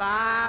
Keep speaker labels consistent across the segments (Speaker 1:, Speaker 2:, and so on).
Speaker 1: Bye.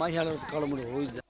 Speaker 2: માહિયાળો કળમળો હોય જ